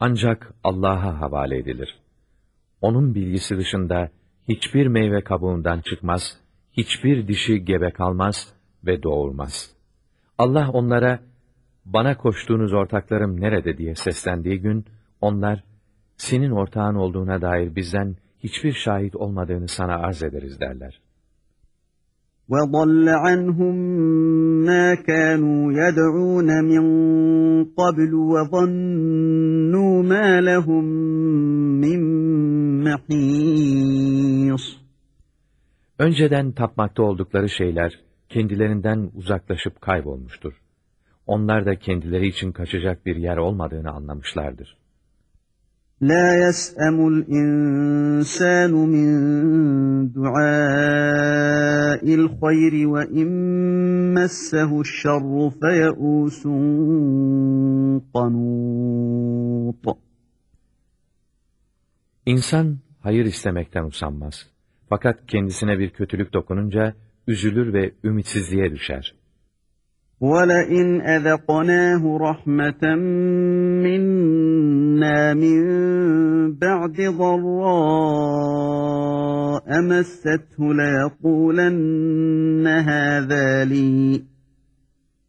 ancak Allah'a havale edilir. Onun bilgisi dışında hiçbir meyve kabuğundan çıkmaz, hiçbir dişi gebe kalmaz ve doğurmaz. Allah onlara, bana koştuğunuz ortaklarım nerede diye seslendiği gün, onlar, senin ortağın olduğuna dair bizden hiçbir şahit olmadığını sana arz ederiz derler. وَضَلَّ عَنْهُمْ مَا كَانُوا يَدْعُونَ مِنْ قَبْلُ وَظَنُّوا مَا لَهُمْ مِنْ مَحِيصٍ Önceden tapmakta oldukları şeyler kendilerinden uzaklaşıp kaybolmuştur. Onlar da kendileri için kaçacak bir yer olmadığını anlamışlardır. لا يسأم الإنسان من دعاء الخير وإن مسه الشر فيئوس قنوط İnsan hayır istemekten usanmaz. Fakat kendisine bir kötülük dokununca üzülür ve ümitsizliğe düşer. وَلَئِنْ أَذَقْنَاهُ رَحْمَةً مِنَّا مِنْ بَعْدِ ضَرَّاءَ مَسَّتْهُ لَيَقُولَنَّ هَذَا لِي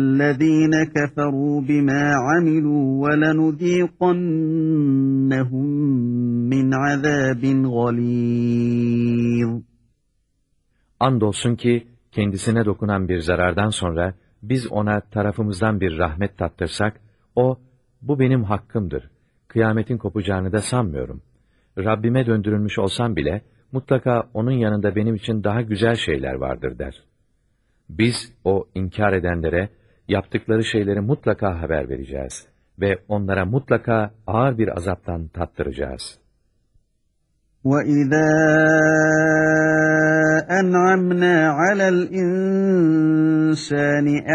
الَّذ۪ينَ كَفَرُوا بِمَا عَمِلُوا وَلَنُذ۪يقَنَّهُمْ مِنْ عَذَابٍ غَل۪يظٍ Andolsun ki kendisine dokunan bir zarardan sonra biz ona tarafımızdan bir rahmet tattırsak, o, bu benim hakkımdır. Kıyametin kopacağını da sanmıyorum. Rabbime döndürülmüş olsam bile, mutlaka onun yanında benim için daha güzel şeyler vardır der. Biz o inkar edenlere, yaptıkları şeyleri mutlaka haber vereceğiz ve onlara mutlaka ağır bir azaptan tattıracağız. وَإِذَا أَنْعَمْنَا عَلَى الْإِنْسَانِ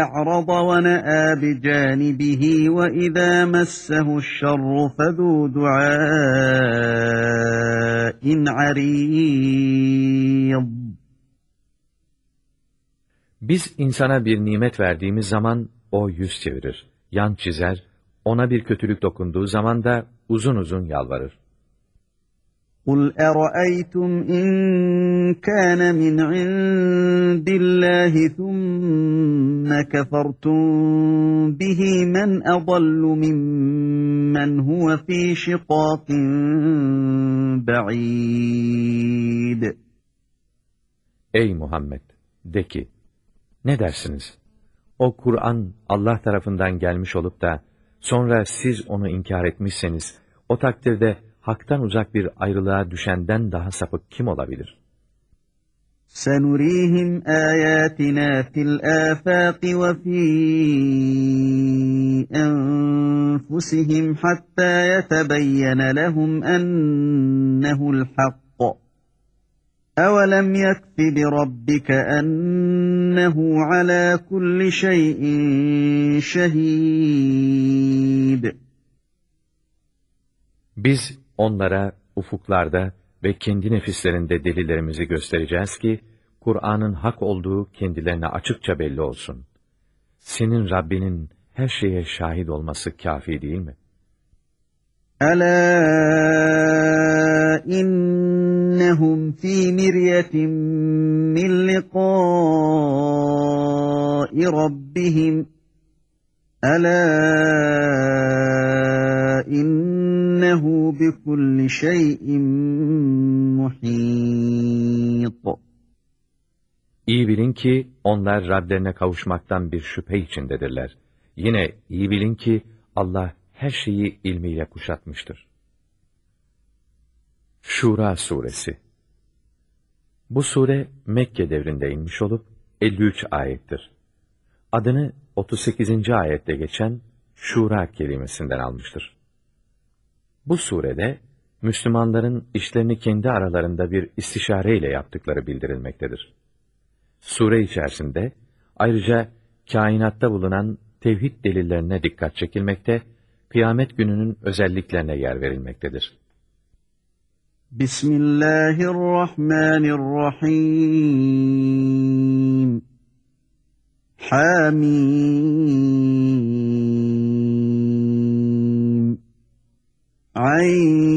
أَعْرَضَ وَنَأَى بِجَانِبِهِ وَإِذَا مَسَّهُ الشَّرُّ فَذُو دُعَاءٍ عَرِيضٍ Biz insana bir nimet verdiğimiz zaman o yüz çevirir, yan çizer, ona bir kötülük dokunduğu zaman da uzun uzun yalvarır. قُلْ أَرَأَيْتُمْ إِنْ كَانَ مِنْ عِنْدِ اللَّهِ ثُمَّ كَفَرْتُمْ بِهِ مَنْ أَضَلُّ مِمَّنْ هُوَ فِي شِقَاقٍ بَعِيدٍ Ey Muhammed! De ki, ne dersiniz? O Kur'an Allah tarafından gelmiş olup da, sonra siz onu inkar etmişseniz, o takdirde haktan uzak bir ayrılığa düşenden daha sapık kim olabilir? سَنُرِيهِمْ آيَاتِنَا فِي الْآفَاقِ وَفِي أَنفُسِهِمْ حَتَّى يَتَبَيَّنَ لَهُمْ أَنَّهُ الْحَقُّ أَوَلَمْ يَكْفِ بِرَبِّكَ أَنَّهُ عَلَى كُلِّ شَيْءٍ شَهِيدٌ Biz onlara ufuklarda ve kendi nefislerinde delillerimizi göstereceğiz ki, Kur'an'ın hak olduğu kendilerine açıkça belli olsun. Senin Rabbinin her şeye şahit olması kafi değil mi? ألا إنهم في مرية من لقاء ربهم ألا إنه بكل شيء محيط İyi bilin ki onlar Rablerine kavuşmaktan bir şüphe içindedirler. Yine iyi bilin ki Allah her şeyi ilmiyle kuşatmıştır. Şura Suresi Bu sure Mekke devrinde inmiş olup 53 ayettir. Adını 38. ayette geçen Şura kelimesinden almıştır. Bu surede Müslümanların işlerini kendi aralarında bir istişareyle yaptıkları bildirilmektedir. Sure içerisinde ayrıca kainatta bulunan tevhid delillerine dikkat çekilmekte, kıyamet gününün özelliklerine yer verilmektedir. بسم الله الرحمن الرحيم. حميم. عين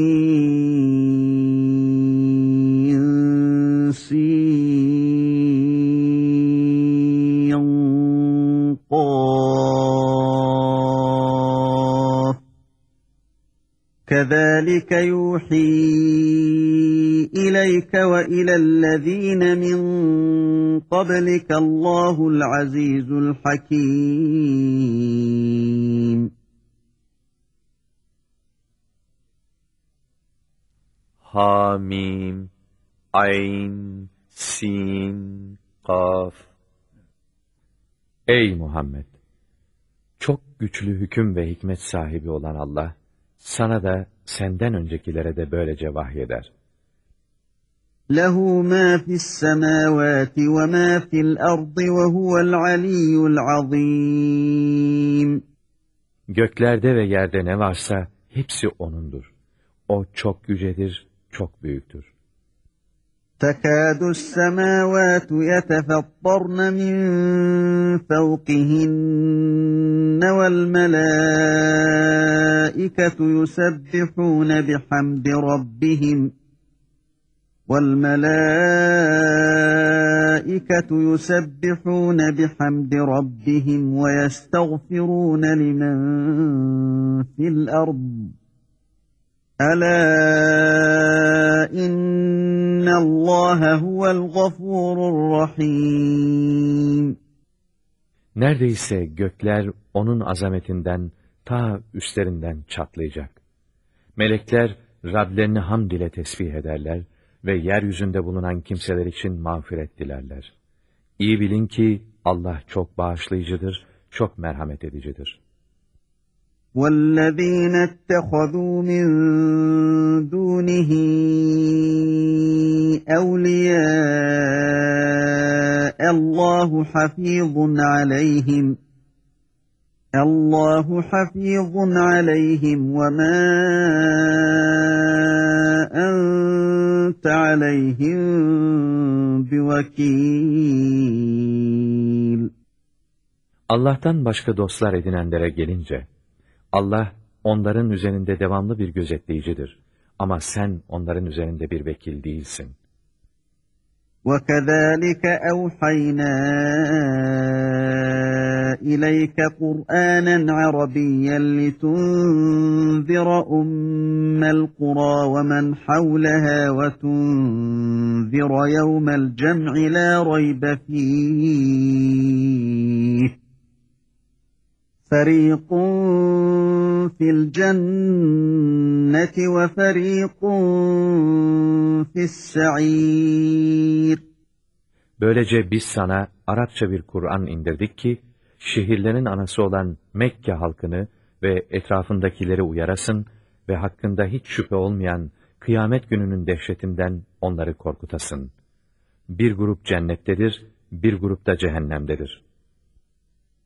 سينقاف كذلك يوحي إليك وإلى الذين من قبلك الله العزيز الحكيم Hamim, Ayn, Sin, Kaf. Ey Muhammed! Çok güçlü hüküm ve hikmet sahibi olan Allah, sana da senden öncekilere de böylece vahyeder. لَهُ مَا فِي السَّمَاوَاتِ وَمَا فِي الْأَرْضِ وَهُوَ الْعَلِيُّ الْعَظِيمُ Göklerde ve yerde ne varsa hepsi O'nundur. O çok yücedir, çok büyüktür. تكاد السماوات يتفطرن من فوقهن والملائكة يسبحون بحمد ربهم والملائكة يسبحون بحمد ربهم ويستغفرون لمن في الأرض ألا إن الله هو الغفور الرحيم Neredeyse gökler onun azametinden ta üstlerinden çatlayacak. Melekler Rablerini hamd ile tesbih ederler ve yeryüzünde bulunan kimseler için mağfiret dilerler. İyi bilin ki Allah çok bağışlayıcıdır, çok merhamet edicidir. وَالَّذ۪ينَ اتَّخَذُوا مِنْ دُونِهِ أَوْلِيَاءَ اللّٰهُ حَف۪يظٌ عَلَيْهِمْ Allahu hafizun aleyhim ve ma ente aleyhim bivakil. Allah'tan başka dostlar edinenlere gelince, Allah onların üzerinde devamlı bir gözetleyicidir. Ama sen onların üzerinde bir vekil değilsin. وَكَذَٰلِكَ أَوْحَيْنَا إِلَيْكَ قُرْآنًا عَرَبِيًّا لِتُنذِرَ أُمَّ الْقُرَىٰ وَمَنْ حَوْلَهَا وَتُنذِرَ يَوْمَ الْجَمْعِ لَا رَيْبَ فِيهِ. فَرِيقٌ فِي الْجَنَّةِ وَفَرِيقٌ فِي السَّعِيرِ Böylece biz sana Arapça bir Kur'an indirdik ki, şehirlerin anası olan Mekke halkını ve etrafındakileri uyarasın ve hakkında hiç şüphe olmayan kıyamet gününün dehşetinden onları korkutasın. Bir grup cennettedir, bir grup da cehennemdedir.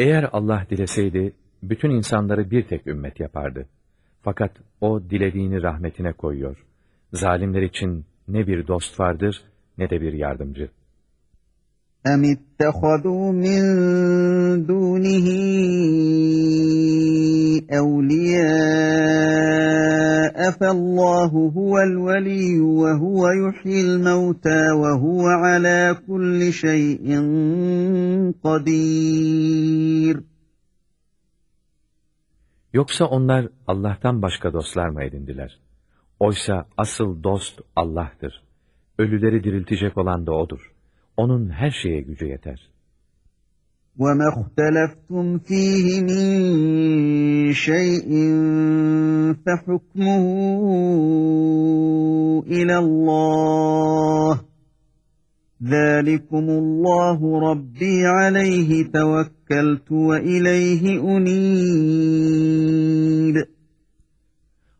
Eğer Allah dileseydi, bütün insanları bir tek ümmet yapardı. Fakat o dilediğini rahmetine koyuyor. Zalimler için ne bir dost vardır ne de bir yardımcı. اَمِ اتَّخَذُوا مِنْ دُونِهِ اَوْلِيَاءَ فَاللّٰهُ هُوَ الْوَلِيُّ وَهُوَ يُحْيِي الْمَوْتَى وَهُوَ عَلَى كُلِّ شَيْءٍ قَدِيرٌ Yoksa onlar Allah'tan başka dostlar mı edindiler? Oysa asıl dost Allah'tır. Ölüleri diriltecek olan da O'dur. Onun her şeye gücü yeter. وَمَا اخْتَلَفْتُمْ فِيهِ مِنْ شَيْءٍ فَحُكْمُهُ إِلَى اللّٰهِ ذَٰلِكُمُ اللّٰهُ رَبِّي عَلَيْهِ تَوَكَّلْتُ وَإِلَيْهِ أُنِيبُ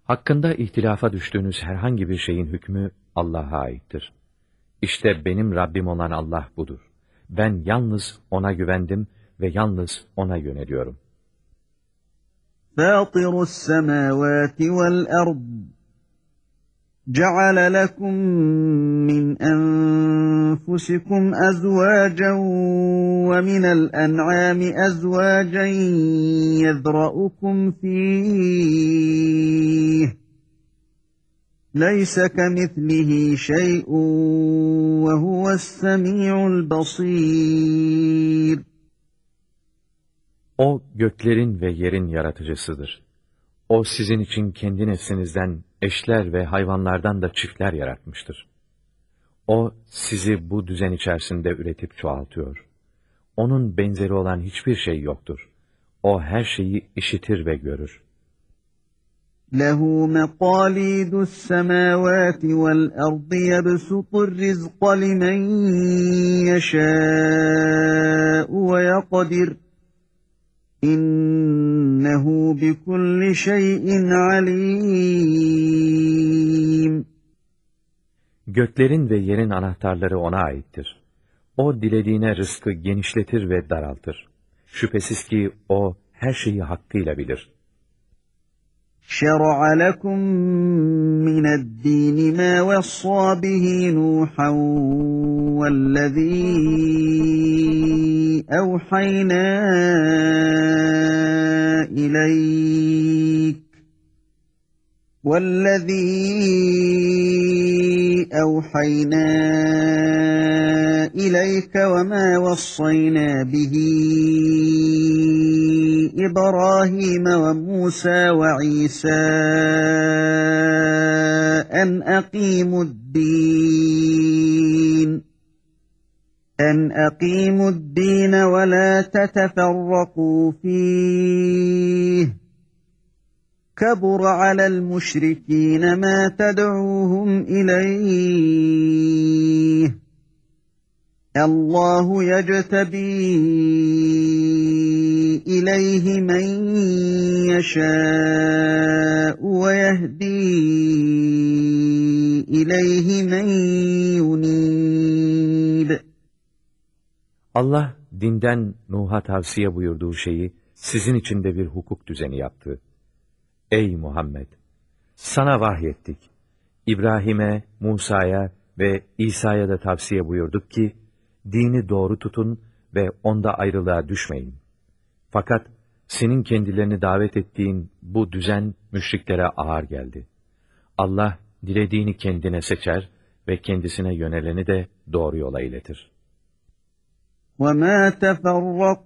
Hakkında ihtilafa düştüğünüz herhangi bir şeyin hükmü Allah'a aittir. İşte benim Rabbim olan Allah budur. Ben yalnız O'na güvendim ve yalnız O'na yöneliyorum. فَاطِرُ السَّمَاوَاتِ وَالْأَرْضِ جَعَلَ لَكُم مِّنْ أَنفُسِكُمْ أَزْوَاجًا وَمِنَ الْأَنْعَامِ أَزْوَاجًا يَذْرَؤُكُمْ فِيهِ لَيْسَ كَمِثْلِهِ شَيْءٌ وَهُوَ السَّمِيعُ الْبَصِيرُ O göklerin ve yerin yaratıcısıdır. O sizin için kendi nefsinizden eşler ve hayvanlardan da çiftler yaratmıştır. O sizi bu düzen içerisinde üretip çoğaltıyor. Onun benzeri olan hiçbir şey yoktur. O her şeyi işitir ve görür. Lehu meqalidus semavati vel ardı yebsutur rizqa limen yeşâ'u ve yakadir. İnnehu bi. Göklerin ve yerin anahtarları ona aittir. O dilediğine rızkı genişletir ve daraltır. Şüphesiz ki o her şeyi hakkıyla bilir.'' شرع لكم من الدين ما وصى به نوحا والذي أوحينا إليك. والذي أوحينا إليك وما وصينا به إبراهيم وموسى وعيسى أن أقيموا الدين أن أقيموا الدين ولا تتفرقوا فيه كبر على المشركين ما تدعوهم إليه الله يجتبي إليه من يشاء ويهدي إليه من ينيب Allah dinden Nuh'a tavsiye buyurduğu şeyi sizin için de bir hukuk düzeni yaptı. Ey Muhammed! Sana vahyettik. İbrahim'e, Musa'ya ve İsa'ya da tavsiye buyurduk ki, dini doğru tutun ve onda ayrılığa düşmeyin. Fakat senin kendilerini davet ettiğin bu düzen müşriklere ağır geldi. Allah dilediğini kendine seçer ve kendisine yöneleni de doğru yola iletir. وَمَا تَفَرَّقُوا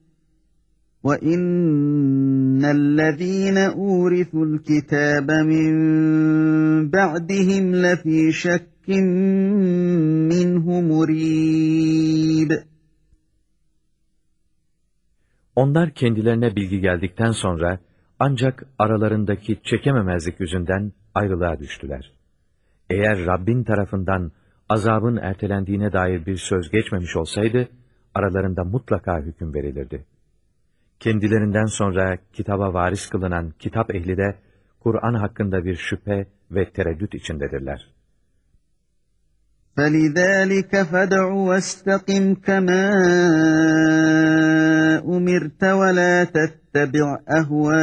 وَإِنَّ الَّذ۪ينَ اُورِثُوا الْكِتَابَ مِنْ بَعْدِهِمْ لَف۪ي شَكٍّ مِّنْهُ مُر۪يبٍ Onlar kendilerine bilgi geldikten sonra ancak aralarındaki çekememezlik yüzünden ayrılığa düştüler. Eğer Rabbin tarafından azabın ertelendiğine dair bir söz geçmemiş olsaydı, aralarında mutlaka hüküm verilirdi. Kendilerinden sonra kitaba varis kılınan kitap ehli de, Kur'an hakkında bir şüphe ve tereddüt içindedirler. فَلِذَٰلِكَ فَدْعُ وَاسْتَقِمْ كَمَا أُمِرْتَ وَلَا تَتَّبِعْ أَهْوَاءَهُمْ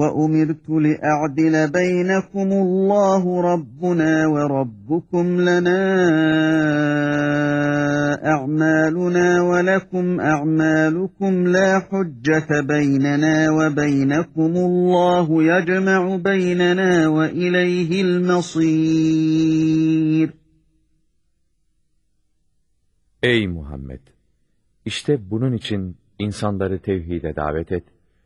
وَأُمِرْتُ لِأَعْدِلَ بَيْنَكُمُ اللّٰهُ رَبُّنَا وَرَبُّكُمْ لَنَا أَعْمَالُنَا وَلَكُمْ أَعْمَالُكُمْ لَا حُجَّةَ بَيْنَنَا وَبَيْنَكُمُ اللّٰهُ يَجْمَعُ بَيْنَنَا وَإِلَيْهِ الْمَصِيرُ Ey Muhammed! İşte bunun için insanları tevhide davet et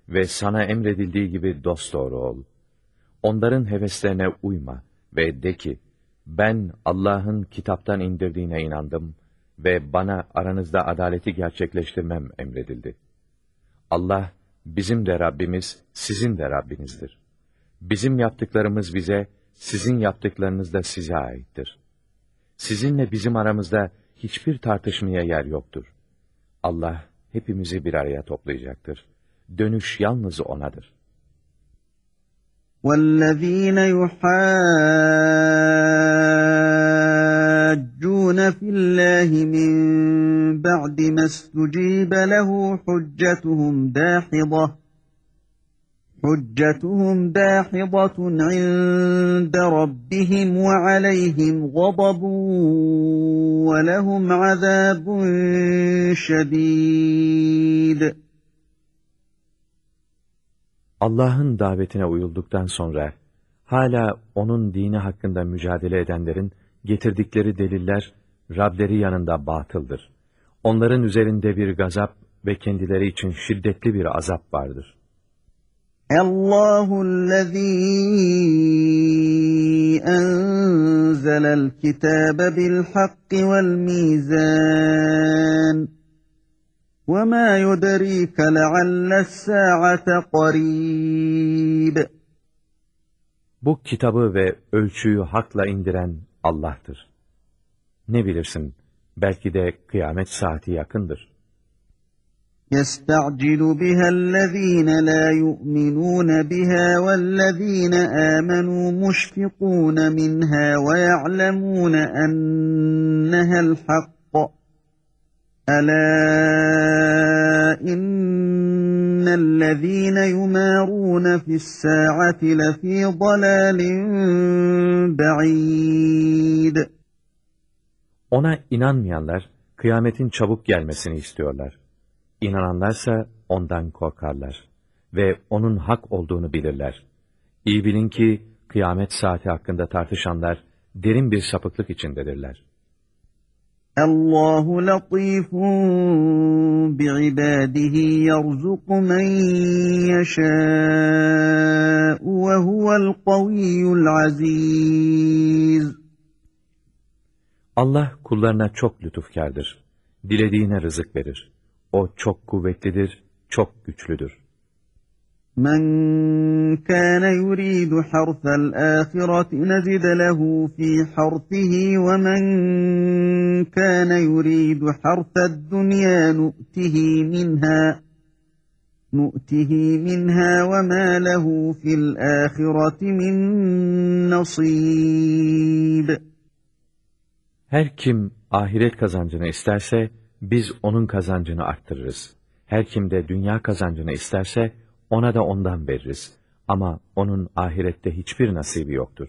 ve sana emredildiği gibi dosdoğru ol. Onların heveslerine uyma ve de ki, ben Allah'ın kitaptan indirdiğine inandım ve bana aranızda adaleti gerçekleştirmem emredildi. Allah, bizim de Rabbimiz, sizin de Rabbinizdir. Bizim yaptıklarımız bize, sizin yaptıklarınız da size aittir. Sizinle bizim aramızda hiçbir tartışmaya yer yoktur. Allah hepimizi bir araya toplayacaktır. Dönüş yalnız O'nadır. وَالَّذ۪ينَ يُحَاجُّونَ فِي اللّٰهِ مِنْ بَعْدِ مَا اسْتُجِيبَ لَهُ حُجَّتُهُمْ دَاحِضَةٌ حُجَّتُهُمْ دَاحِضَةٌ عِنْدَ رَبِّهِمْ وَعَلَيْهِمْ غَضَبٌ وَلَهُمْ عَذَابٌ شَد۪يدٌ Allah'ın davetine uyulduktan sonra hala onun dini hakkında mücadele edenlerin getirdikleri deliller Rableri yanında batıldır. Onların üzerinde bir gazap ve kendileri için şiddetli bir azap vardır. Allahu Allahüllezî enzelel kitâbe bil hakki vel mîzân. وما يدريك لعل الساعة قريب Bu kitabı ve ölçüyü hakla indiren Allah'tır. Ne bilirsin, belki de kıyamet saati yakındır. يستعجل بها الذين لا يؤمنون بها والذين آمنوا مشفقون منها ويعلمون أنها الحق Ela innellezîne yumârûne fis-sâ'ati lefî dalâlin ba'îd. Ona inanmayanlar kıyametin çabuk gelmesini istiyorlar. İnananlarsa ondan korkarlar ve onun hak olduğunu bilirler. İyi bilin ki kıyamet saati hakkında tartışanlar derin bir sapıklık içindedirler. Allahu latifun bi'ibadihi yerzuku men yeşâ'u ve huvel kaviyyul aziz. Allah kullarına çok lütufkardır. Dilediğine rızık verir. O çok kuvvetlidir, çok güçlüdür. Men kana yuridu harsal ahireti nezid lehu fi harfihi ve men yuridu harsad dunya nu'tihi minha nu'tihi minha ve ma lehu fil ahireti min nasib. Her kim ahiret kazancını isterse, biz onun kazancını arttırırız. Her kim de dünya kazancını isterse, ona da ondan veririz. Ama onun ahirette hiçbir nasibi yoktur.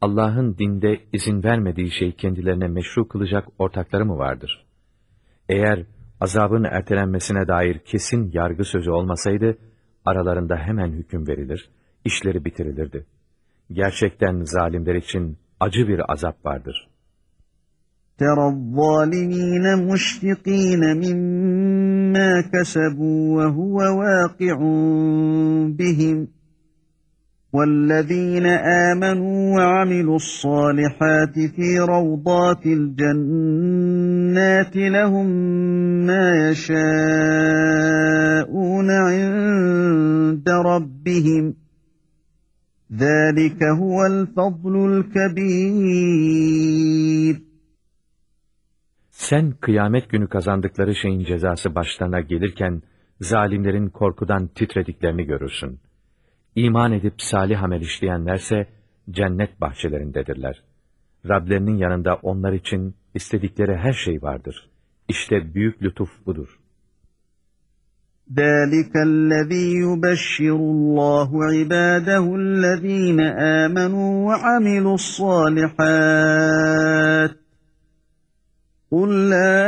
Allah'ın dinde izin vermediği şey kendilerine meşru kılacak ortakları mı vardır? Eğer azabın ertelenmesine dair kesin yargı sözü olmasaydı, aralarında hemen hüküm verilir, işleri bitirilirdi. Gerçekten zalimler için acı bir azap vardır. تَرَى الظَّالِمِينَ مُشْفِقِينَ مِمَّا كَسَبُوا وَهُوَ وَاقِعٌ بِهِمْ وَالَّذ۪ينَ آمَنُوا وَعَمِلُوا الصَّالِحَاتِ فِي رَوْضَاتِ الْجَنَّاتِ لَهُمْ مَا يَشَاءُونَ عِنْدَ رَبِّهِمْ ذَٰلِكَ هُوَ الْفَضْلُ الْكَبِيرُ Sen kıyamet günü kazandıkları şeyin cezası başlarına gelirken, zalimlerin korkudan titrediklerini görürsün. İman edip salih amel işleyenlerse cennet bahçelerindedirler. Rablerinin yanında onlar için istedikleri her şey vardır. İşte büyük lütuf budur. ذَٰلِكَ الَّذ۪ي يُبَشِّرُ اللّٰهُ عِبَادَهُ الَّذ۪ينَ آمَنُوا وَعَمِلُوا الصَّالِحَاتِ قُلْ لَا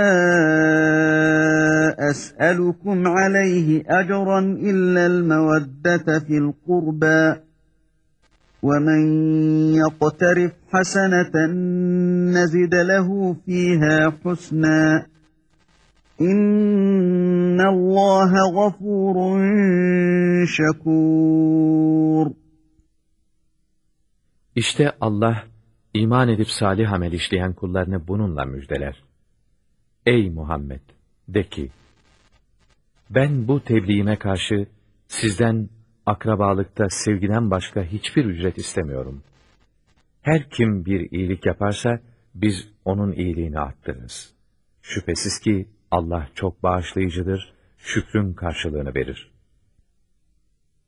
أَسْأَلُكُمْ عَلَيْهِ أَجْرًا إِلَّا الْمَوَدَّةَ فِي الْقُرْبَى وَمَنْ يَقْتَرِفْ حَسَنَةً نَزِدَ لَهُ فِيهَا حُسْنًا إِنَّ اللّٰهَ غَفُورٌ شَكُورٌ İşte Allah, iman edip salih amel işleyen kullarını bununla müjdeler. Ey Muhammed! De ki, ben bu tebliğime karşı sizden akrabalıkta sevgiden başka hiçbir ücret istemiyorum. Her kim bir iyilik yaparsa biz onun iyiliğini arttırırız. Şüphesiz ki Allah çok bağışlayıcıdır, şükrün karşılığını verir.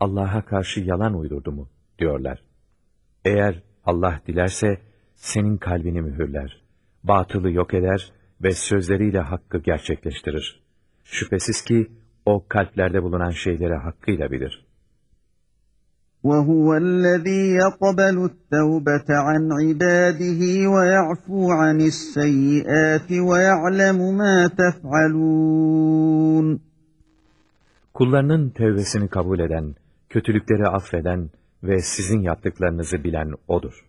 Allah'a karşı yalan uydurdu mu diyorlar. Eğer Allah dilerse senin kalbini mühürler, batılı yok eder ve sözleriyle hakkı gerçekleştirir. Şüphesiz ki o kalplerde bulunan şeyleri hakkıyla bilir. وَهُوَ الَّذ۪ي يَقْبَلُ التَّوْبَةَ عَنْ عِبَادِهِ وَيَعْفُو عَنِ السَّيِّئَاتِ وَيَعْلَمُ مَا تَفْعَلُونَ Kullarının tevbesini kabul eden, kötülükleri affeden ve sizin yaptıklarınızı bilen O'dur.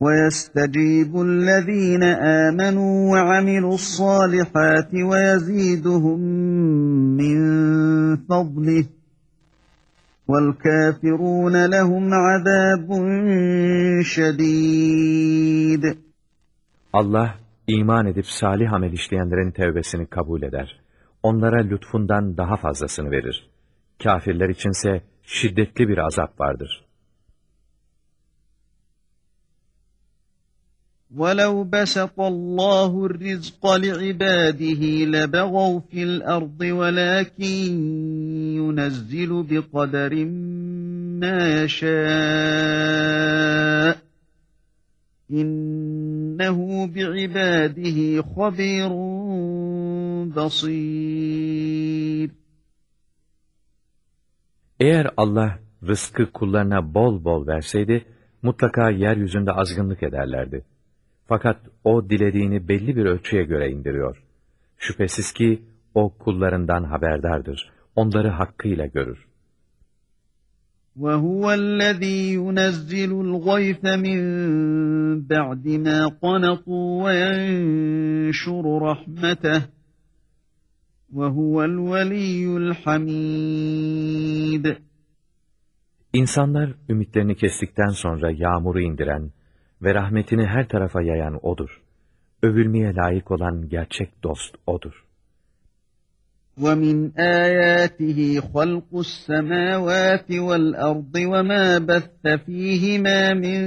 وَيَسْتَجِيبُ الَّذ۪ينَ آمَنُوا وَعَمِلُوا الصَّالِحَاتِ وَيَزِيدُهُمْ مِنْ فَضْلِهِ وَالْكَافِرُونَ لَهُمْ عَذَابٌ شَد۪يدٌ Allah, iman edip salih amel işleyenlerin tevbesini kabul eder. Onlara lütfundan daha fazlasını verir. Kafirler içinse şiddetli bir azap vardır.'' وَلَوْ بَسَطَ اللّٰهُ الرِّزْقَ لِعِبَادِهِ لَبَغَوْا فِي الْأَرْضِ وَلَكِنْ يُنَزِّلُ بِقَدَرٍ مَا يَشَاءُ إِنَّهُ بِعِبَادِهِ خَبِيرٌ بَصِيرٌ Eğer Allah rızkı kullarına bol bol verseydi, mutlaka yeryüzünde azgınlık ederlerdi. Fakat o dilediğini belli bir ölçüye göre indiriyor. Şüphesiz ki o kullarından haberdardır. Onları hakkıyla görür. وَهُوَ الَّذ۪ي يُنَزِّلُ الْغَيْثَ مِنْ بَعْدِ مَا قَنَطُوا وَيَنْشُرُ رَحْمَتَهُ وَهُوَ الْوَلِيُّ الْحَمِيدُ İnsanlar ümitlerini kestikten sonra yağmuru indiren ve rahmetini her tarafa yayan O'dur. Övülmeye layık olan gerçek dost O'dur. وَمِنْ آيَاتِهِ خَلْقُ السَّمَاوَاتِ وَالْأَرْضِ وَمَا بَثَّ فِيهِمَا مِنْ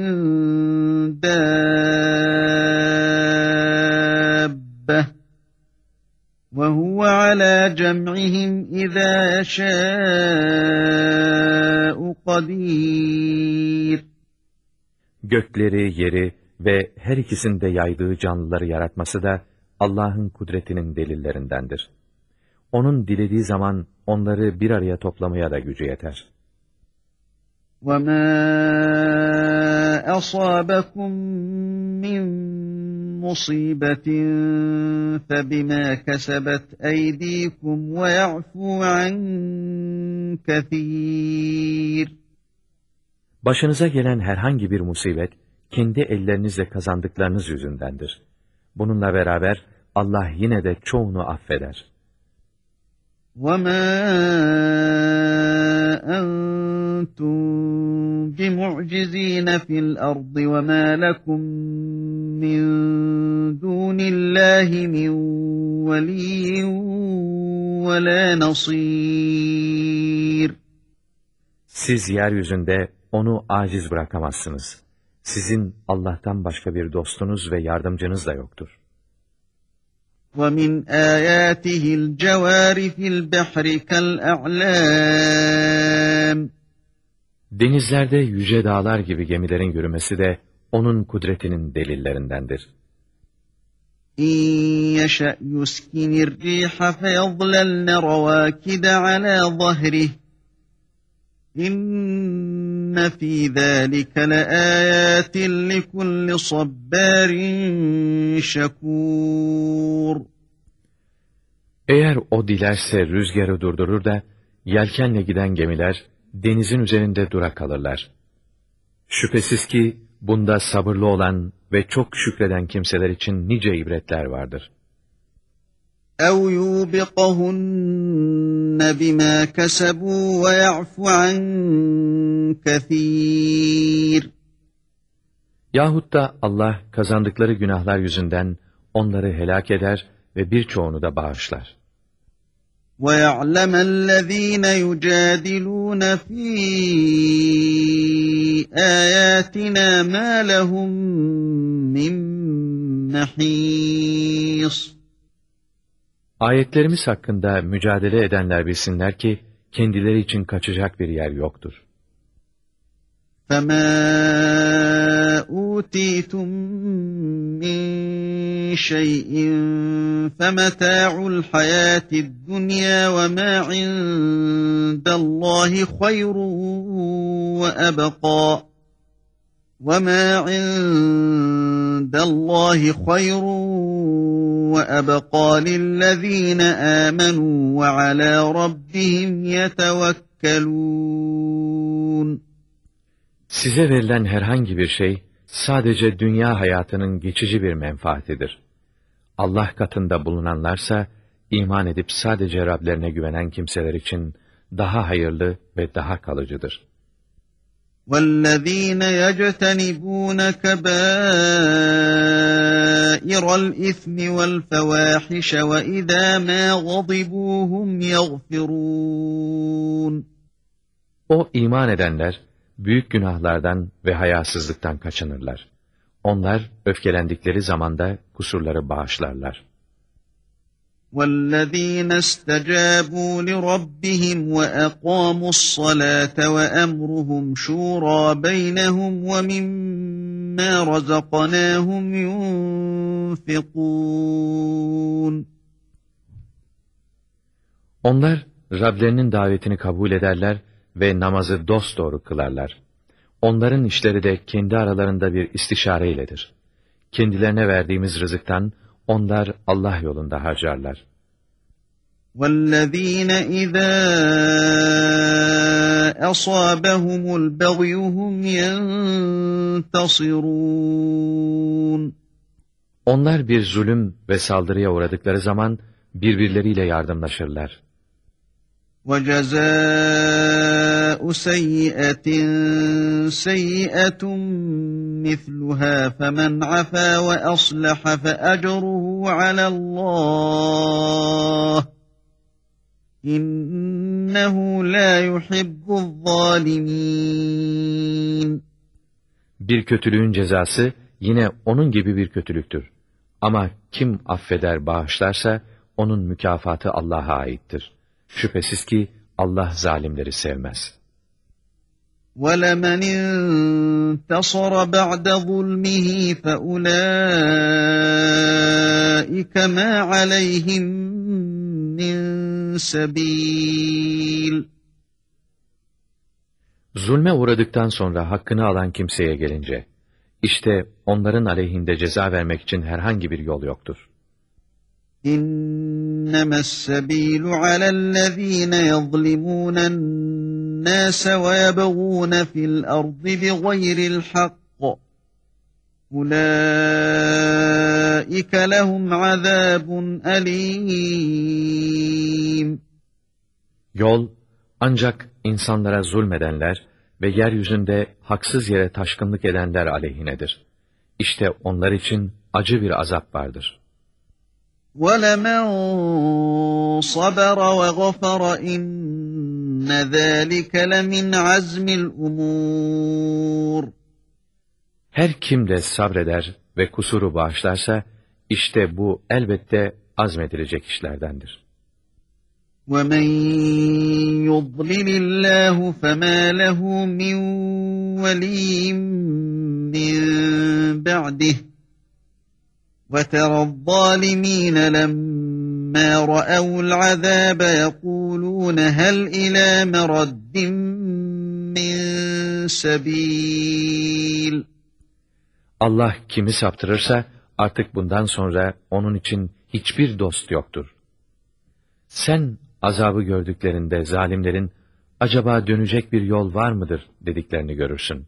دَابَّةٍ وَهُوَ عَلَى جَمْعِهِمْ إِذَا يَشَاءُ قَدِيرٌ Gökleri, yeri ve her ikisinde yaydığı canlıları yaratması da Allah'ın kudretinin delillerindendir. Onun dilediği zaman onları bir araya toplamaya da gücü yeter. وَمَا أَصَابَكُم مِّن مُّصِيبَةٍ فَبِمَا كَسَبَتْ أَيْدِيكُمْ وَيَعْفُو عَن كَثِيرٍ Başınıza gelen herhangi bir musibet, kendi ellerinizle kazandıklarınız yüzündendir. Bununla beraber Allah yine de çoğunu affeder. وَمَا أَنْتُمْ بِمُعْجِزِينَ فِي الْأَرْضِ وَمَا لَكُمْ مِنْ دُونِ اللّٰهِ مِنْ وَلِيٍّ وَلَا نَصِيرٍ Siz yeryüzünde onu aciz bırakamazsınız. Sizin Allah'tan başka bir dostunuz ve yardımcınız da yoktur. وَمِنْ آيَاتِهِ الْجَوَارِ فِي الْبَحْرِ كَالْأَعْلَامِ Denizlerde yüce dağlar gibi gemilerin yürümesi de onun kudretinin delillerindendir. İn yeşe yuskinir riha feyadlalne revâkide alâ zahrih. İnne fî zâlike le âyâtin li kulli. Eğer o dilerse rüzgarı durdurur da yelkenle giden gemiler denizin üzerinde dura kalırlar. Şüphesiz ki, bunda sabırlı olan ve çok şükreden kimseler için nice ibretler vardır. اَوْ يُوبِقَهُنَّ بِمَا كَسَبُوا وَيَعْفُ عَنْ كَثِيرٍ Yahut da Allah kazandıkları günahlar yüzünden onları helak eder ve birçoğunu da bağışlar. وَيَعْلَمَ الَّذ۪ينَ يُجَادِلُونَ ف۪ي آيَاتِنَا مَا لَهُمْ مِنْ مَح۪يصٍ Ayetlerimiz hakkında mücadele edenler bilsinler ki, kendileri için kaçacak bir yer yoktur. فَمَا أُوتِيتُم مِّن شَيْءٍ فَمَتَاعُ الْحَيَاةِ الدُّنْيَا وَمَا عِندَ اللّٰهِ خَيْرٌ وَأَبْقَى. وَمَا عِندَ اللّٰهِ خَيْرٌ وَأَبْقَى لِلَّذ۪ينَ آمَنُوا وَعَلَى رَبِّهِمْ يَتَوَكَّلُونَ. Size verilen herhangi bir şey, sadece dünya hayatının geçici bir menfaatidir. Allah katında bulunanlarsa, iman edip sadece Rablerine güvenen kimseler için daha hayırlı ve daha kalıcıdır. وَالَّذ۪ينَ يَجْتَنِبُونَ كَبَائِرَ الْإِثْمِ وَالْفَوَاحِشَ وَإِذَا مَا غَضِبُوا هُمْ يَغْفِرُونَ O iman edenler, büyük günahlardan ve hayasızlıktan kaçınırlar. Onlar öfkelendikleri zamanda kusurları bağışlarlar. وَالَّذ۪ينَ اسْتَجَابُوا لِرَبِّهِمْ وَاَقَامُوا الصَّلَاةَ وَاَمْرُهُمْ شُورَى بَيْنَهُمْ وَمِمَّا رَزَقَنَاهُمْ يُنْفِقُونَ Onlar Rablerinin davetini kabul ederler ve namazı dosdoğru kılarlar. Onların işleri de kendi aralarında bir istişare iledir. Kendilerine verdiğimiz rızıktan onlar Allah yolunda harcarlar. وَالَّذ۪ينَ اِذَا أَصَابَهُمُ الْبَغْيُ هُمْ يَنْتَصِرُونَ Onlar bir zulüm ve saldırıya uğradıkları zaman birbirleriyle yardımlaşırlar. وَجَزَاءُ سَيِّئَةٍ سَيِّئَةٌ مِثْلُهَا فَمَنْ عَفَا وَأَصْلَحَ فَأَجْرُهُ عَلَى اللّٰهِ İnnehu la yuhibbuz zalimin. Bir kötülüğün cezası yine onun gibi bir kötülüktür. Ama kim affeder, bağışlarsa onun mükafatı Allah'a aittir. Şüphesiz ki Allah zalimleri sevmez. وَلَمَنِ انْتَصَرَ بَعْدَ ظُلْمِهِ فَأُولَٰئِكَ مَا عَلَيْهِمْ مِنْ سَب۪يلٍ Zulme uğradıktan sonra hakkını alan kimseye gelince, işte onların aleyhinde ceza vermek için herhangi bir yol yoktur. İnnemâ s-sebîlu alellezîne yazlimûnen nâse ve yebgûne fil ardı bigayril hakk. Ulaike lehum azâbun elîm. Yol, ancak insanlara zulmedenler ve yeryüzünde haksız yere taşkınlık edenler aleyhinedir. İşte onlar için acı bir azap vardır. وَلَمَنْ صَبَرَ وَغَفَرَ اِنَّ ذَٰلِكَ لَمِنْ عَزْمِ الْأُمُورِ Her kim de sabreder ve kusuru bağışlarsa, işte bu elbette azmedilecek işlerdendir. وَمَنْ يُضْلِلِ اللّٰهُ فَمَا لَهُ مِنْ وَلِيٍّ مِنْ بَعْدِهِ وَتَرَى الظَّالِمِينَ لَمَّا رَأَوُا الْعَذَابَ يَقُولُونَ هَلْ إِلَى مَرَدٍّ مِنْ سَبِيلٍ Allah kimi saptırırsa artık bundan sonra onun için hiçbir dost yoktur. Sen azabı gördüklerinde zalimlerin acaba dönecek bir yol var mıdır dediklerini görürsün.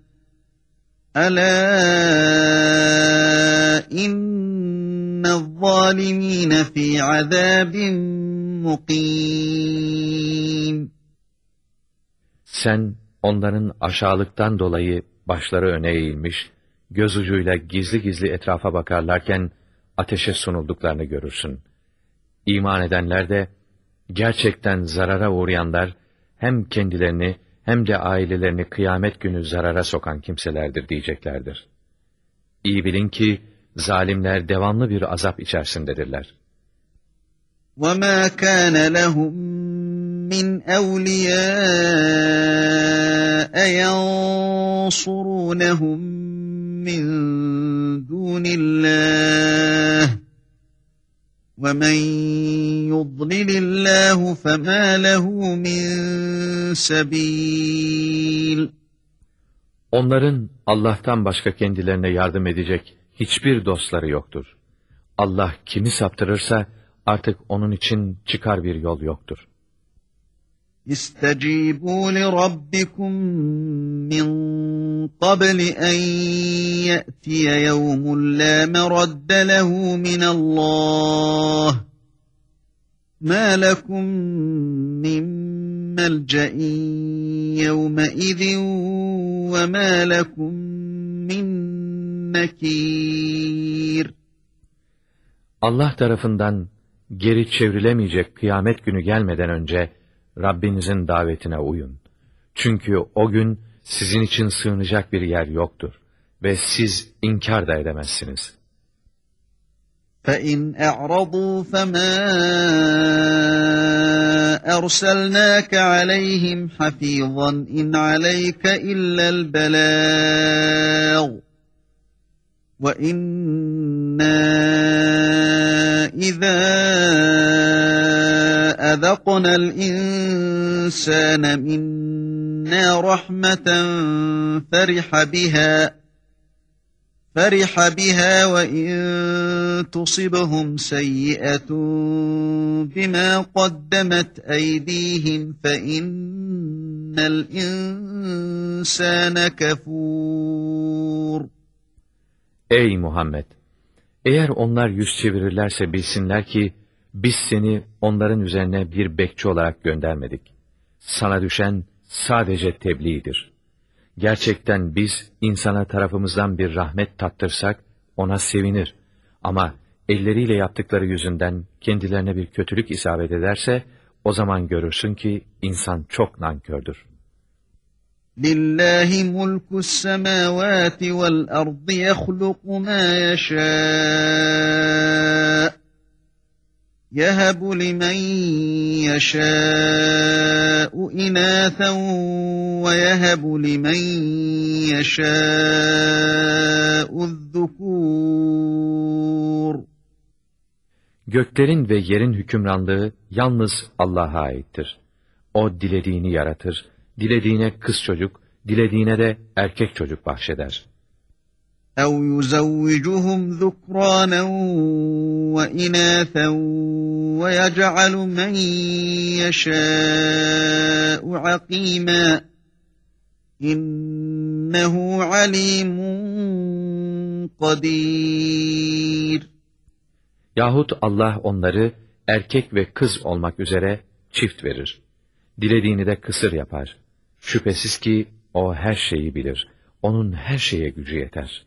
Ala inne zalimine fi azabin mukim. Sen onların aşağılıktan dolayı başları öne eğilmiş, göz ucuyla gizli gizli etrafa bakarlarken ateşe sunulduklarını görürsün. İman edenler de gerçekten zarara uğrayanlar hem kendilerini hem de ailelerini kıyamet günü zarara sokan kimselerdir diyeceklerdir. İyi bilin ki zalimler devamlı bir azap içerisindedirler. وَمَا كَانَ لَهُمْ مِنْ أَوْلِيَاءَ يَنْصُرُونَهُمْ وَمَنْ يُضْلِلِ اللّٰهُ فَمَا لَهُ مِنْ سَب۪يلٍ Onların Allah'tan başka kendilerine yardım edecek hiçbir dostları yoktur. Allah kimi saptırırsa artık onun için çıkar bir yol yoktur. İstecibû li rabbikum min qabli en ye'tiye yevmun la meradde lehu minallah. Ma lekum min melce'in yevme izin ve ma lekum min nekir. Allah tarafından geri çevrilemeyecek kıyamet günü gelmeden önce, Rabbinizin davetine uyun. Çünkü o gün sizin için sığınacak bir yer yoktur ve siz inkar da edemezsiniz. فَاِنْ اَعْرَضُوا فَمَا اَرْسَلْنَاكَ عَلَيْهِمْ حَفِيظًا اِنْ عَلَيْكَ اِلَّا الْبَلَاغُ وَاِنَّا وَإِذَا أَذَقْنَا الْإِنسَانَ مِنَّا رَحْمَةً فَرِحَ بِهَا فَرِحَ بِهَا وَإِنْ تُصِبْهُمْ سَيِّئَةٌ بِمَا قَدَّمَتْ أَيْدِيهِمْ فَإِنَّ الْإِنْسَانَ كَفُورٌ Ey Muhammed! Eğer onlar yüz çevirirlerse bilsinler ki, biz seni onların üzerine bir bekçi olarak göndermedik. Sana düşen sadece tebliğdir. Gerçekten biz insana tarafımızdan bir rahmet tattırsak ona sevinir. Ama elleriyle yaptıkları yüzünden kendilerine bir kötülük isabet ederse o zaman görürsün ki insan çok nankördür. Lillahi mulku semavati vel ardı yahluku ma yashaa يَهَبُ لِمَنْ يَشَاءُ إِنَاثًا وَيَهَبُ لِمَنْ يَشَاءُ الذُّكُورَ Göklerin ve yerin hükümranlığı yalnız Allah'a aittir. O dilediğini yaratır, dilediğine kız çocuk, dilediğine de erkek çocuk bahşeder. اَوْ يُزَوِّجُهُمْ ذُكْرَانًا وَاِنَاثًا وَيَجْعَلُ مَنْ يَشَاءُ عَقِيمًا اِنَّهُ عَلِيمٌ قَدِيرٌ Yahut Allah onları erkek ve kız olmak üzere çift verir. Dilediğini de kısır yapar. Şüphesiz ki o her şeyi bilir. Onun her şeye gücü yeter.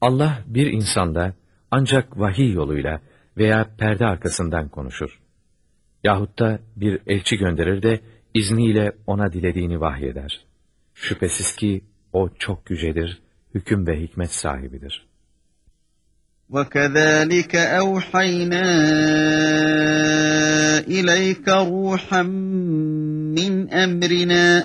Allah bir insanda ancak vahiy yoluyla veya perde arkasından konuşur. Yahut da bir elçi gönderir de izniyle ona dilediğini vahyeder. Şüphesiz ki o çok yücedir, hüküm ve hikmet sahibidir. وَكَذَٰلِكَ أَوْحَيْنَا إِلَيْكَ رُوحًا مِّنْ أَمْرِنَا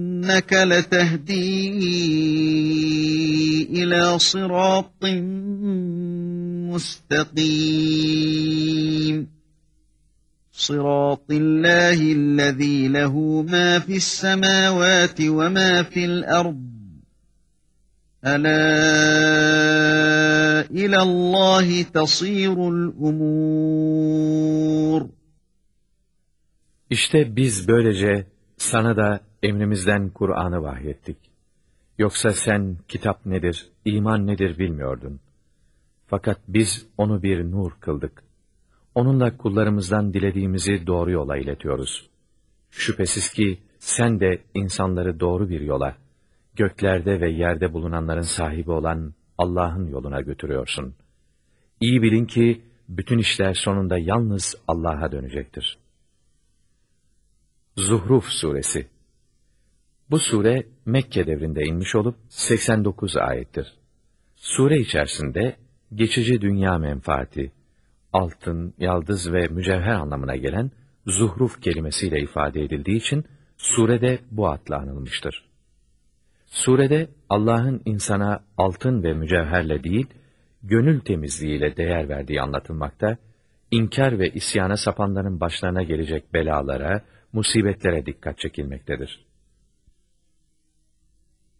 وَإِنَّكَ لَتَهْدِي إِلَى صِرَاطٍ مُسْتَقِيمٍ. صِرَاطِ اللَّهِ الَّذِي لَهُ مَا فِي السَّمَاوَاتِ وَمَا فِي الْأَرْضِ. أَلَا إِلَى اللّٰهِ تَصِيرُ الْأُمُورُ. İşte biz böylece sana da emrimizden Kur'an'ı vahyettik. Yoksa sen kitap nedir, iman nedir bilmiyordun. Fakat biz onu bir nur kıldık. Onunla kullarımızdan dilediğimizi doğru yola iletiyoruz. Şüphesiz ki sen de insanları doğru bir yola, göklerde ve yerde bulunanların sahibi olan Allah'ın yoluna götürüyorsun. İyi bilin ki bütün işler sonunda yalnız Allah'a dönecektir. Zuhruf Suresi Bu sure Mekke devrinde inmiş olup 89 ayettir. Sure içerisinde geçici dünya menfaati, altın, yaldız ve mücevher anlamına gelen zuhruf kelimesiyle ifade edildiği için surede bu adla anılmıştır. Surede Allah'ın insana altın ve mücevherle değil, gönül temizliğiyle değer verdiği anlatılmakta, inkar ve isyana sapanların başlarına gelecek belalara, musibetlere dikkat çekilmektedir.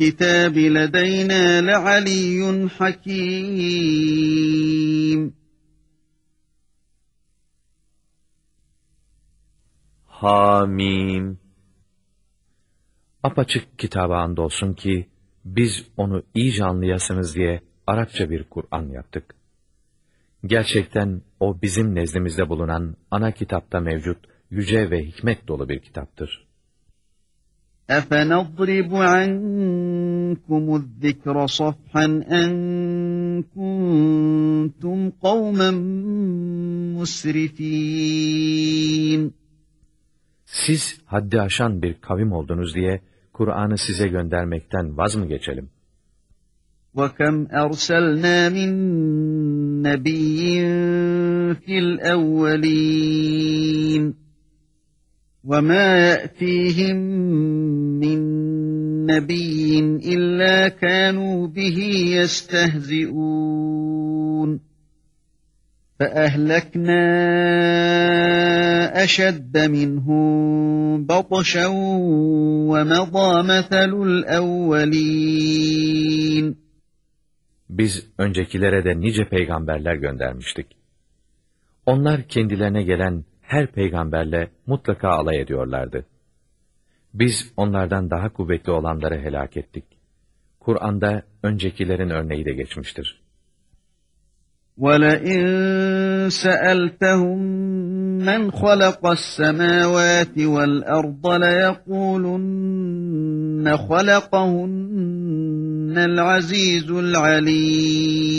الْكِتَابِ لَدَيْنَا لَعَلِيٌّ حَكِيمٌ Hamim Apaçık kitaba andolsun ki, biz onu iyice anlayasınız diye Arapça bir Kur'an yaptık. Gerçekten o bizim nezdimizde bulunan ana kitapta mevcut yüce ve hikmet dolu bir kitaptır. اَفَنَضْرِبُ عَنْكُمُ الذِّكْرَ صَفْحًا اَنْ كُنْتُمْ قَوْمًا مُسْرِف۪ينَ Siz haddi aşan bir kavim oldunuz diye Kur'an'ı size göndermekten vaz mı geçelim? وَكَمْ أَرْسَلْنَا مِنْ نَبِيٍّ فِي الْأَوَّلِينَ وَمَا يَأْتِيهِمْ مِنْ نَبِيٍّ إِلَّا كَانُوا بِهِ يَسْتَهْزِئُونَ فَأَهْلَكْنَا أَشَدَّ مِنْهُمْ بَطْشًا وَمَضَى مَثَلُ الْأَوَّلِينَ Biz öncekilere de nice peygamberler göndermiştik. Onlar kendilerine gelen her peygamberle mutlaka alay ediyorlardı. Biz onlardan daha kuvvetli olanları helak ettik. Kur'an'da öncekilerin örneği de geçmiştir. وَلَئِنْ سَأَلْتَهُمْ مَنْ خَلَقَ السَّمَاوَاتِ وَالْأَرْضَ لَيَقُولُنَّ خَلَقَهُنَّ الْعَزِيزُ الْعَلِيمُ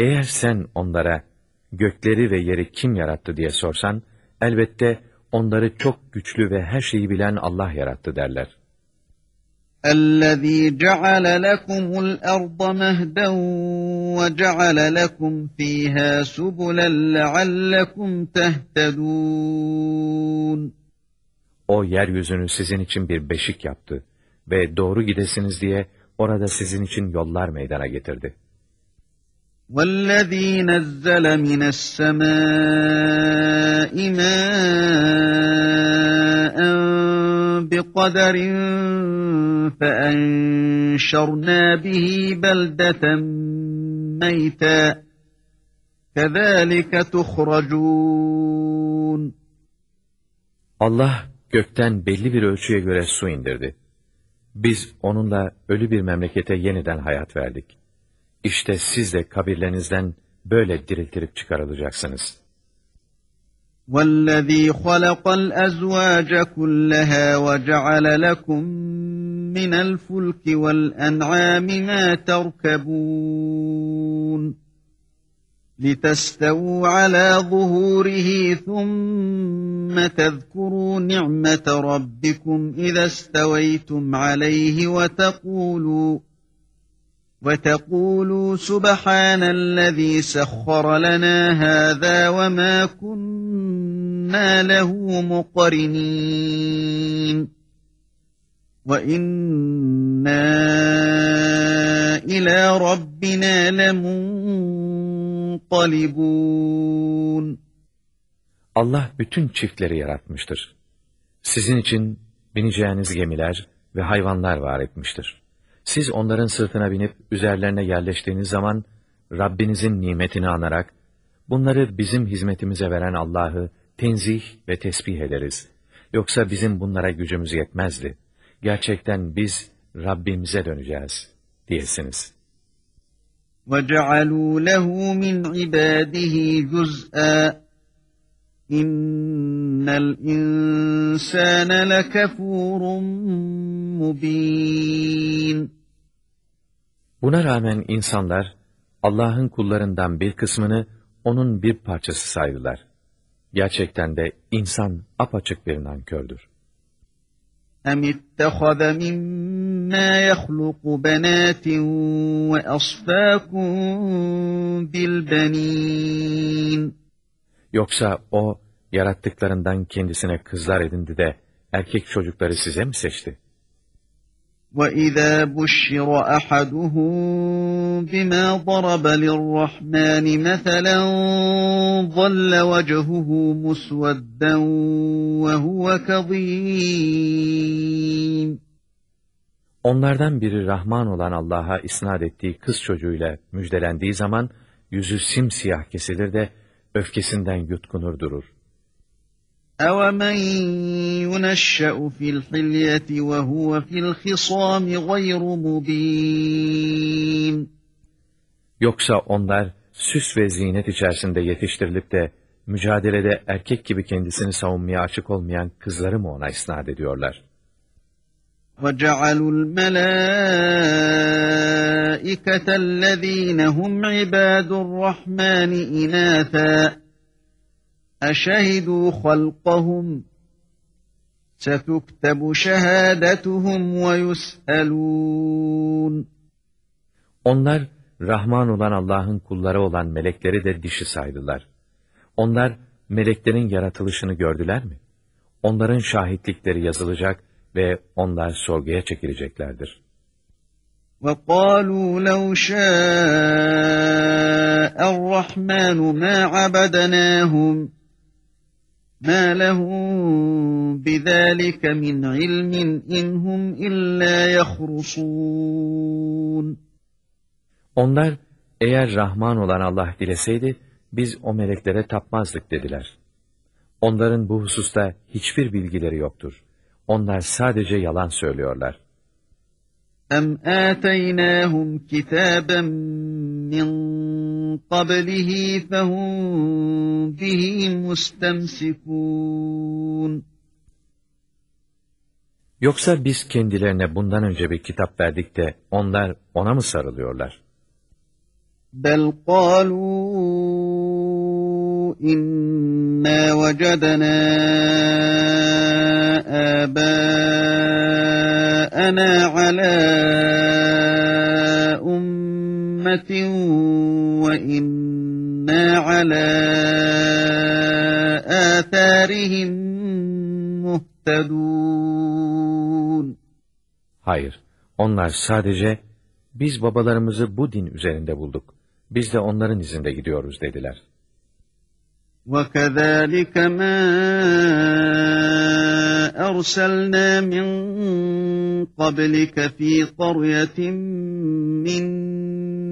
Eğer sen onlara gökleri ve yeri kim yarattı diye sorsan, elbette onları çok güçlü ve her şeyi bilen Allah yarattı derler. اَلَّذ۪ي جَعَلَ لَكُمُ الْأَرْضَ مَهْدًا وَجَعَلَ لَكُمْ ف۪يهَا سُبُلًا لَعَلَّكُمْ تَهْتَدُونَ O yeryüzünü sizin için bir beşik yaptı ve doğru gidesiniz diye orada sizin için yollar meydana getirdi. وَالَّذ۪ي نَزَّلَ مِنَ السَّمَاءِ مَاءً بِقَدَرٍ فَاَنْشَرْنَا بِهِ بَلْدَةً مَيْتًا كَذَٰلِكَ تُخْرَجُونَ Allah gökten belli bir ölçüye göre su indirdi. Biz onunla ölü bir memlekete yeniden hayat verdik. İşte siz de kabirlerinizden böyle diriltilip çıkarılacaksınız. وَالَّذ۪ي خَلَقَ الْأَزْوَاجَ كُلَّهَا وَجَعَلَ لَكُمْ مِنَ الْفُلْكِ وَالْأَنْعَامِ مَا تَرْكَبُونَ لِتَسْتَوُوا عَلَى ظُهُورِهِ ثُمَّ تَذْكُرُوا نِعْمَةَ رَبِّكُمْ إِذَا اسْتَوَيْتُمْ عَلَيْهِ وَتَقُولُوا وَتَقُولُوا سُبْحَانَ الَّذ۪ي سَخَّرَ لَنَا هَذَا وَمَا كُنَّا لَهُ مُقَرِنِينَ وَإِنَّا إِلَى رَبِّنَا لَمُنْقَلِبُونَ Allah bütün çiftleri yaratmıştır. Sizin için bineceğiniz gemiler ve hayvanlar var etmiştir. Siz onların sırtına binip üzerlerine yerleştiğiniz zaman, Rabbinizin nimetini anarak, bunları bizim hizmetimize veren Allah'ı tenzih ve tesbih ederiz. Yoksa bizim bunlara gücümüz yetmezdi. Gerçekten biz Rabbimize döneceğiz diyesiniz. وَجَعَلُوا لَهُ مِنْ عِبَادِهِ جُزْءًا اِنَّ الْاِنْسَانَ لَكَفُورٌ مُب۪ينٌ Buna rağmen insanlar, Allah'ın kullarından bir kısmını onun bir parçası saydılar. Gerçekten de insan apaçık bir nankördür. اَمِ اتَّخَذَ مِمَّا يَخْلُقُ بَنَاتٍ وَأَصْفَاكُمْ بِالْبَنِينَ Yoksa o, yarattıklarından kendisine kızlar edindi de erkek çocukları size mi seçti? وَإِذَا بُشِّرَ أَحَدُهُم بِمَا ضَرَبَ لِلرَّحْمَنِ مَثَلًا ظَلَّ وَجْهُهُ مُسْوَدًّا وَهُوَ كَظِيمٌ Onlardan biri Rahman olan Allah'a isnat ettiği kız çocuğuyla müjdelendiği zaman, yüzü simsiyah kesilir de öfkesinden yutkunur durur. أَوَمَنْ يُنَشَّأُ فِي الْحِلْيَةِ وَهُوَ فِي الْخِصَامِ غَيْرُ مُب۪ينٍ Yoksa onlar süs ve zinet içerisinde yetiştirilip de mücadelede erkek gibi kendisini savunmaya açık olmayan kızları mı ona isnat ediyorlar? وَجَعَلُوا الْمَلَائِكَةَ الَّذ۪ينَ هُمْ عِبَادُ الرَّحْمَنِ اِنَاثًا اَشَهِدُوا خَلْقَهُمْ سَتُكْتَبُ شَهَادَتُهُمْ وَيُسْأَلُونَ Onlar, Rahman olan Allah'ın kulları olan melekleri de dişi saydılar. Onlar, meleklerin yaratılışını gördüler mi? Onların şahitlikleri yazılacak ve onlar sorguya çekileceklerdir. وَقَالُوا لَوْ شَاءَ الرَّحْمَنُ مَا عَبَدَنَاهُمْ مَا لَهُمْ بِذَٰلِكَ مِنْ عِلْمٍ اِنْ هُمْ اِلَّا يَخْرُصُونَ Onlar, eğer Rahman olan Allah dileseydi, biz o meleklere tapmazdık dediler. Onların bu hususta hiçbir bilgileri yoktur. Onlar sadece yalan söylüyorlar. اَمْ آتَيْنَاهُمْ كِتَابًا مِّن قَبْلِهِ فَهُمْ بِهِ مُسْتَمْسِكُونَ Yoksa biz kendilerine bundan önce bir kitap verdik de onlar ona mı sarılıyorlar? بَلْ قَالُوا اِنَّا وَجَدَنَا آبَاءَنَا عَلَى أُمَّةٍ وَإِنَّا عَلَى آثَارِهِمْ مُهْتَدُونَ Hayır, onlar sadece biz babalarımızı bu din üzerinde bulduk. Biz de onların izinde gidiyoruz dediler. وَكَذَٰلِكَ مَا أَرْسَلْنَا مِنْ قَبْلِكَ فِي قَرْيَةٍ مِّن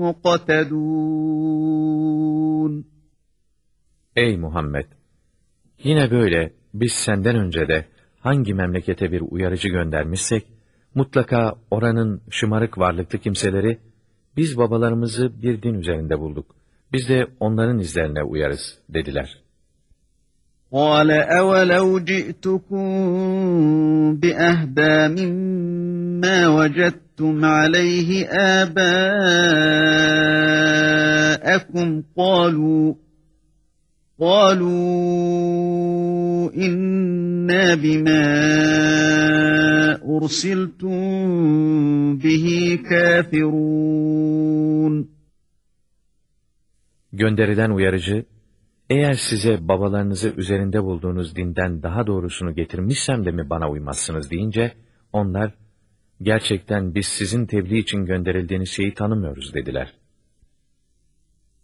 مُقْتَدُونَ Ey Muhammed! Yine böyle biz senden önce de hangi memlekete bir uyarıcı göndermişsek, mutlaka oranın şımarık varlıklı kimseleri, biz babalarımızı bir din üzerinde bulduk. Biz de onların izlerine uyarız dediler. قَالَ أَوَلَوْ جِئْتُكُمْ بِأَهْدَى مِمَّا وَجَدتُّمْ عَلَيْهِ آبَاءَكُمْ قَالُوا قَالُوا إِنَّا بِمَا أُرْسِلْتُمْ بِهِ كَافِرُونَ Gönderilen uyarıcı, eğer size babalarınızı üzerinde bulduğunuz dinden daha doğrusunu getirmişsem de mi bana uymazsınız deyince, onlar, gerçekten biz sizin tebliğ için gönderildiğiniz şeyi tanımıyoruz dediler.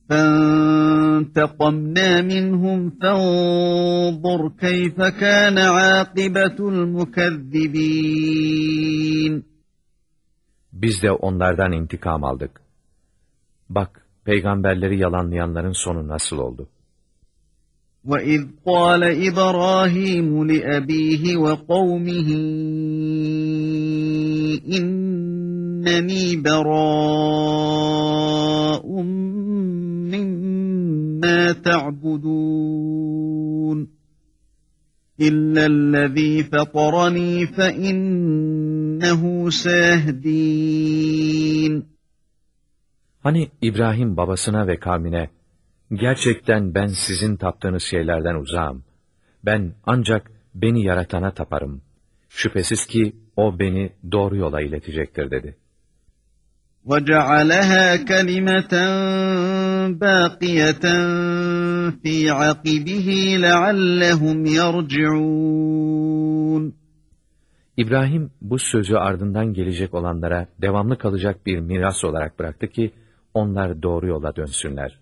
فَانْتَقَمْنَا مِنْهُمْ فَانظُرْ كَيْفَ كَانَ عَاقِبَةُ الْمُكَذِّبِينَ Biz de onlardan intikam aldık. Bak, peygamberleri yalanlayanların sonu nasıl oldu? وَإِذْ قَالَ إِبْرَاهِيمُ لِأَبِيهِ وَقَوْمِهِ inneni berâ'um mimmâ te'budûn. İllellezî fetarani fe innehu sehdîn. Hani İbrahim babasına ve kavmine, gerçekten ben sizin taptığınız şeylerden uzağım. Ben ancak beni yaratana taparım. Şüphesiz ki o beni doğru yola iletecektir dedi. وَجَعَلَهَا كَلِمَةً بَاقِيَةً فِي عَقِبِهِ لَعَلَّهُمْ يَرْجِعُونَ İbrahim bu sözü ardından gelecek olanlara devamlı kalacak bir miras olarak bıraktı ki onlar doğru yola dönsünler.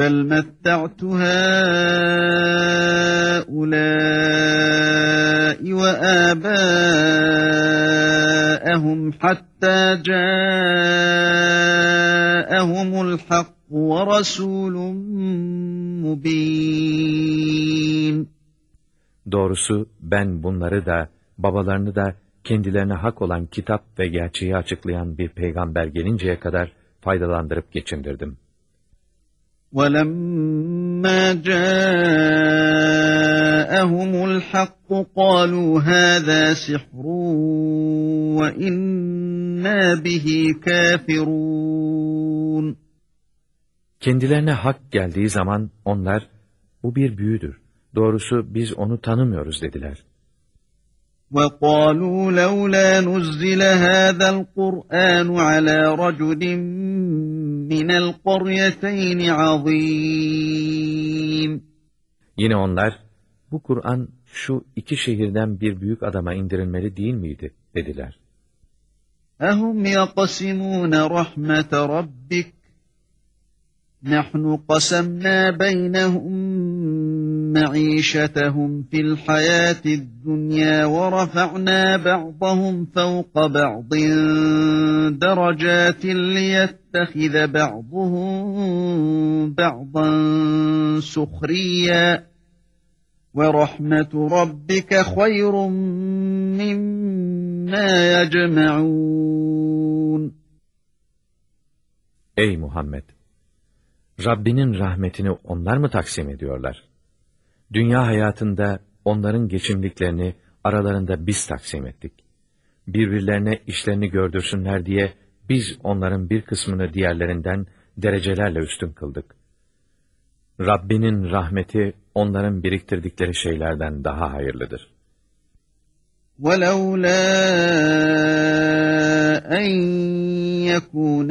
بَلْ مَتَّعْتُ هَٰؤُلَاءِ وَآبَاءَهُمْ حَتَّى جَاءَهُمُ الْحَقُّ وَرَسُولٌ مُّبِينٌ Doğrusu ben bunları da, babalarını da kendilerine hak olan kitap ve gerçeği açıklayan bir peygamber gelinceye kadar faydalandırıp geçindirdim. وَلَمَّا جَاءَهُمُ الْحَقُّ قَالُوا هَذَا سِحْرٌ وَإِنَّا بِهِ كَافِرُونَ Kendilerine hak geldiği zaman onlar, bu bir büyüdür. Doğrusu biz onu tanımıyoruz dediler. وَقَالُوا لَوْلَا نُزِّلَ هَذَا الْقُرْآنُ عَلَى رَجُلٍ مِّنَ الْقَرْيَتَيْنِ عَظِيمٍ Yine onlar, bu Kur'an şu iki şehirden bir büyük adama indirilmeli değil miydi? dediler. أَهُمْ يَقْسِمُونَ رَحْمَةَ رَبِّكَ نَحْنُ قَسَمْنَا بَيْنَهُمْ مَعِيشَتَهُمْ فِي الْحَيَاةِ الدُّنْيَا وَرَفَعْنَا بَعْضَهُمْ فَوْقَ بَعْضٍ دَرَجَاتٍ لِيَتَّخِذَ بَعْضُهُم بَعْضًا سُخْرِيًّا وَرَحْمَةُ رَبِّكَ خَيْرٌ مِّمَّا يَجْمَعُونَ Ey Muhammed! Rabbinin rahmetini onlar mı taksim ediyorlar? Dünya hayatında onların geçimliklerini aralarında biz taksim ettik. Birbirlerine işlerini gördürsünler diye biz onların bir kısmını diğerlerinden derecelerle üstün kıldık. Rabbinin rahmeti onların biriktirdikleri şeylerden daha hayırlıdır. وَلَوْلَا أَنْ يَكُونَ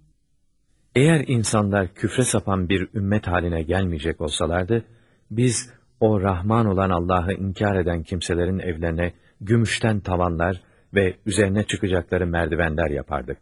Eğer insanlar küfre sapan bir ümmet haline gelmeyecek olsalardı, biz o Rahman olan Allah'ı inkar eden kimselerin evlerine gümüşten tavanlar ve üzerine çıkacakları merdivenler yapardık.